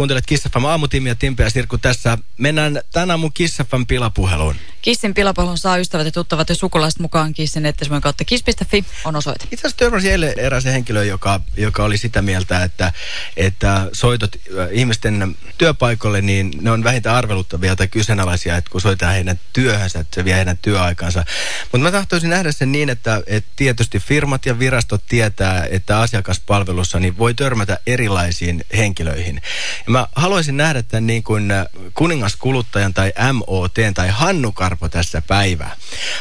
Kuuntelet Kissafam aamutiimiä, Timpe ja Sirkku tässä. Mennään tänään aamun Kissafam pilapuheluun. Kissin pilapuhelun saa ystävät ja tuttavat ja sukulaiset mukaan Kissin nettisivujen kautta kiss.fi on osoite. Itse asiassa törmäsin eilen eräisen henkilön, joka, joka oli sitä mieltä, että, että soitot äh, ihmisten työpaikoille, niin ne on vähintään arveluttavia tai kyseenalaisia, että kun soitetaan heidän työhönsä, että se vie heidän työaikansa. Mutta mä tahtoisin nähdä sen niin, että, että tietysti firmat ja virastot tietää, että asiakaspalvelussa niin voi törmätä erilaisiin henkilöihin. Ja mä haluaisin nähdä tämän niin kuin äh, kuningaskuluttajan tai MOT tai Hannu Karpo tässä päivää.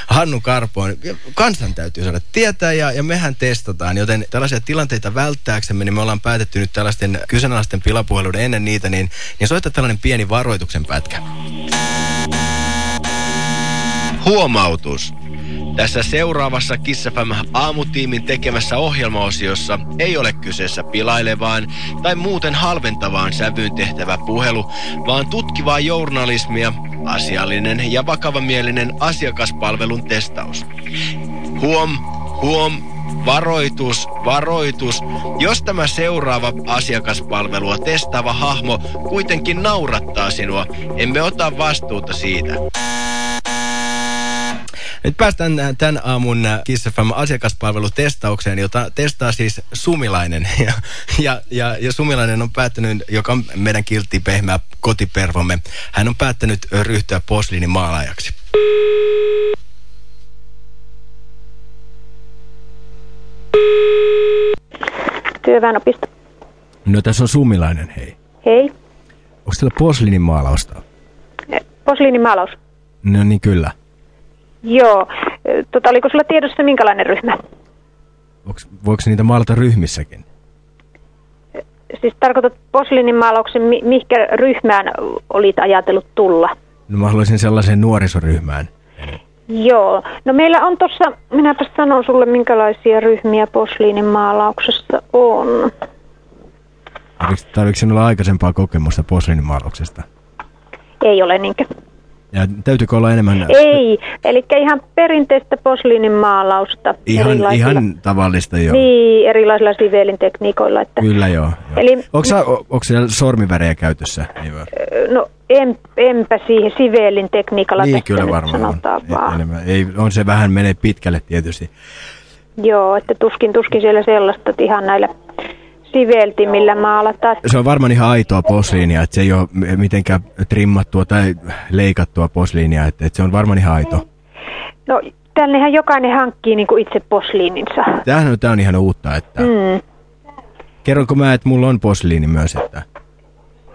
Hannu Karpo on, kansan täytyy saada tietää ja, ja mehän testataan, joten tällaisia tilanteita välttääksemme, niin me ollaan päätetty nyt tällaisten kyseenalaisten pilapuheluiden ennen niitä, niin, niin soittaa tällainen pieni varoituksen pätkä. Huomautus. Tässä seuraavassa Kissafam aamutiimin tekemässä ohjelmaosiossa ei ole kyseessä pilailevaan tai muuten halventavaan sävyyn tehtävä puhelu, vaan tutkivaa journalismia, asiallinen ja vakavamielinen asiakaspalvelun testaus. Huom, huom, Varoitus, varoitus. Jos tämä seuraava asiakaspalvelua testaava hahmo kuitenkin naurattaa sinua, emme ota vastuuta siitä. Nyt päästään tämän aamun Kiss FM asiakaspalvelutestaukseen, jota testaa siis Sumilainen. Ja, ja, ja, ja Sumilainen on päättänyt, joka on meidän kiltti pehmeä kotipervomme, hän on päättänyt ryhtyä posliinin maalaajaksi. Työväenopisto. No tässä on Sumilainen, hei. Hei. Onko teillä posliinin maalausta? Posliinimaalaus. No niin, kyllä. Joo. Tota, oliko sulla tiedossa minkälainen ryhmä? Onks, voiko niitä maalata ryhmissäkin? Siis tarkoitat posliinimaalauksen, mi mihinkä ryhmään olit ajatellut tulla? No mä haluaisin sellaiseen nuorisoryhmään. Joo. No meillä on tuossa, minäpä sanon sulle minkälaisia ryhmiä posliinimaalauksessa on. Tarvitsetko sinulla aikaisempaa kokemusta posliinimaalauksesta? Ei ole niinkö? Ja täytyykö olla enemmän... Ei, eli ihan perinteistä posliinimaalausta. Ihan, ihan tavallista joo. Niin, erilaisilla sivelin tekniikoilla. Että... Kyllä joo. joo. Eli... Onko, sä, onko siellä sormivärejä käytössä? Ei no en, enpä siihen sivelin tekniikalla niin, kyllä varmaan sanotaan on. vaan. Ei, on se vähän menee pitkälle tietysti. Joo, että tuskin, tuskin siellä sellaista, että ihan näillä siveltimillä maalataan. Se on varmaan ihan aitoa posliinia, että se ei ole mitenkään trimmattua tai leikattua posliinia, että, että se on varmaan ihan aito. No tännehän jokainen hankkii niin kuin itse posliininsa. Tämähän on, tämä on ihan uutta, että... Mm. Kerronko mä, että mulla on posliini myös, että...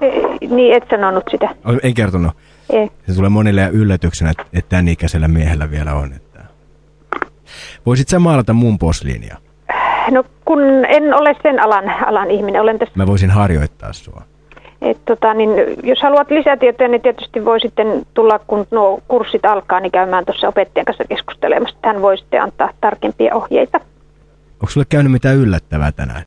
E, niin, et sanonut sitä. Ei kertonut. Ei. Se tulee monille yllätyksenä, että, että tämän ikäisellä miehellä vielä on. Että... Voisit sä maalata mun posliinia? No kun en ole sen alan, alan ihminen, olen tässä... Mä voisin harjoittaa sua. Et, tota, niin, jos haluat lisätietoja, niin tietysti voi sitten tulla, kun nuo kurssit alkaa, niin käymään tuossa opettajan kanssa keskustelemassa. Hän voi sitten antaa tarkempia ohjeita. Onko sulle käynyt mitään yllättävää tänään?